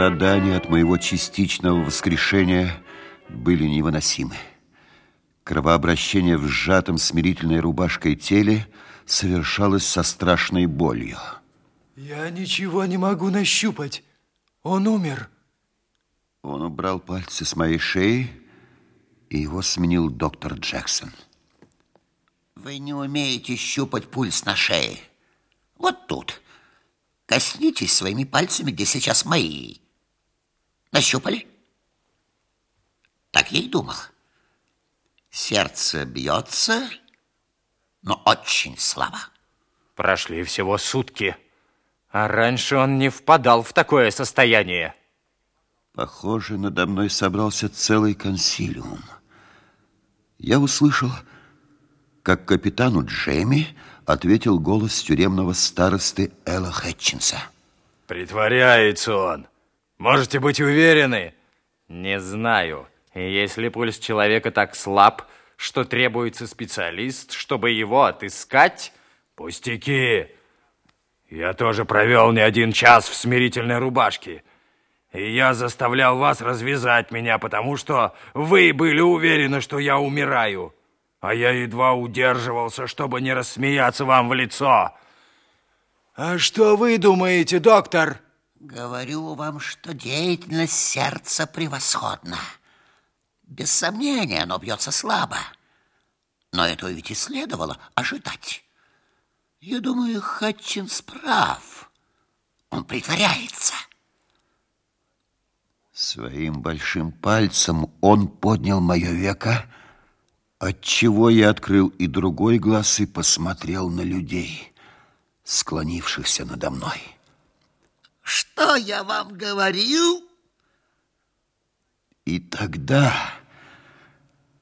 Страдания от моего частичного воскрешения были невыносимы. Кровообращение в сжатом смирительной рубашкой теле совершалось со страшной болью. Я ничего не могу нащупать. Он умер. Он убрал пальцы с моей шеи, и его сменил доктор Джексон. Вы не умеете щупать пульс на шее. Вот тут. Коснитесь своими пальцами, где сейчас мои. Нащупали? Так я и думал. Сердце бьется, но очень слабо. Прошли всего сутки, а раньше он не впадал в такое состояние. Похоже, надо мной собрался целый консилиум. Я услышал, как капитану Джейми ответил голос тюремного старосты Элла Хэтчинса. Притворяется он. Можете быть уверены. Не знаю. Если пульс человека так слаб, что требуется специалист, чтобы его отыскать, пустяки. Я тоже провел не один час в смирительной рубашке. И я заставлял вас развязать меня, потому что вы были уверены, что я умираю. А я едва удерживался, чтобы не рассмеяться вам в лицо. А что вы думаете, доктор? Говорю вам, что деятельность сердца превосходна. Без сомнения, оно бьется слабо. Но этого ведь и следовало ожидать. Я думаю, Хатчинс прав. Он притворяется. Своим большим пальцем он поднял мое веко, отчего я открыл и другой глаз и посмотрел на людей, склонившихся надо мной. Что я вам говорил? И тогда,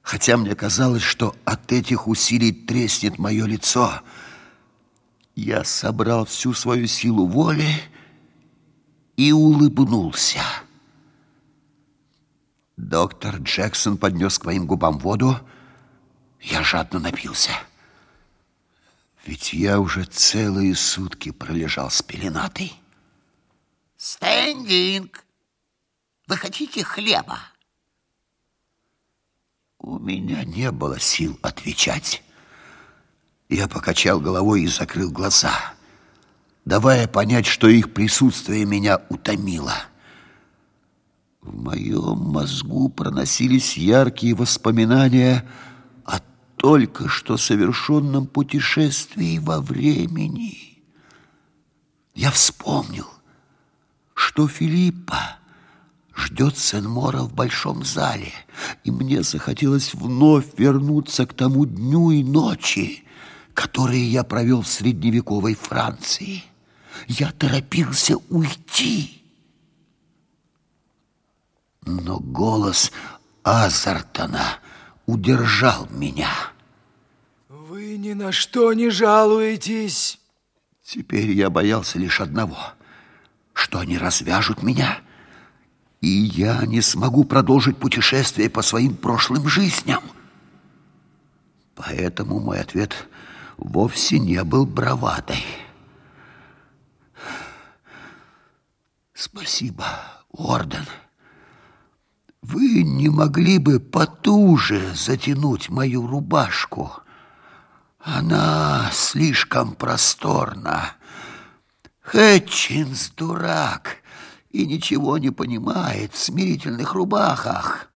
хотя мне казалось, что от этих усилий треснет мое лицо, я собрал всю свою силу воли и улыбнулся. Доктор Джексон поднес к моим губам воду. Я жадно напился. Ведь я уже целые сутки пролежал с пеленатой. Стендинг, вы хотите хлеба? У меня не было сил отвечать. Я покачал головой и закрыл глаза, давая понять, что их присутствие меня утомило. В моем мозгу проносились яркие воспоминания о только что совершенном путешествии во времени. Я вспомнил, что Филиппа ждет Сен-Мора в большом зале, и мне захотелось вновь вернуться к тому дню и ночи, которые я провел в средневековой Франции. Я торопился уйти но голос Азартона удержал меня. Вы ни на что не жалуетесь. Теперь я боялся лишь одного, что они развяжут меня, и я не смогу продолжить путешествие по своим прошлым жизням. Поэтому мой ответ вовсе не был бравадой. Спасибо, Орден. Вы не могли бы потуже затянуть мою рубашку? Она слишком просторна. Хэтчинс дурак и ничего не понимает в смирительных рубахах.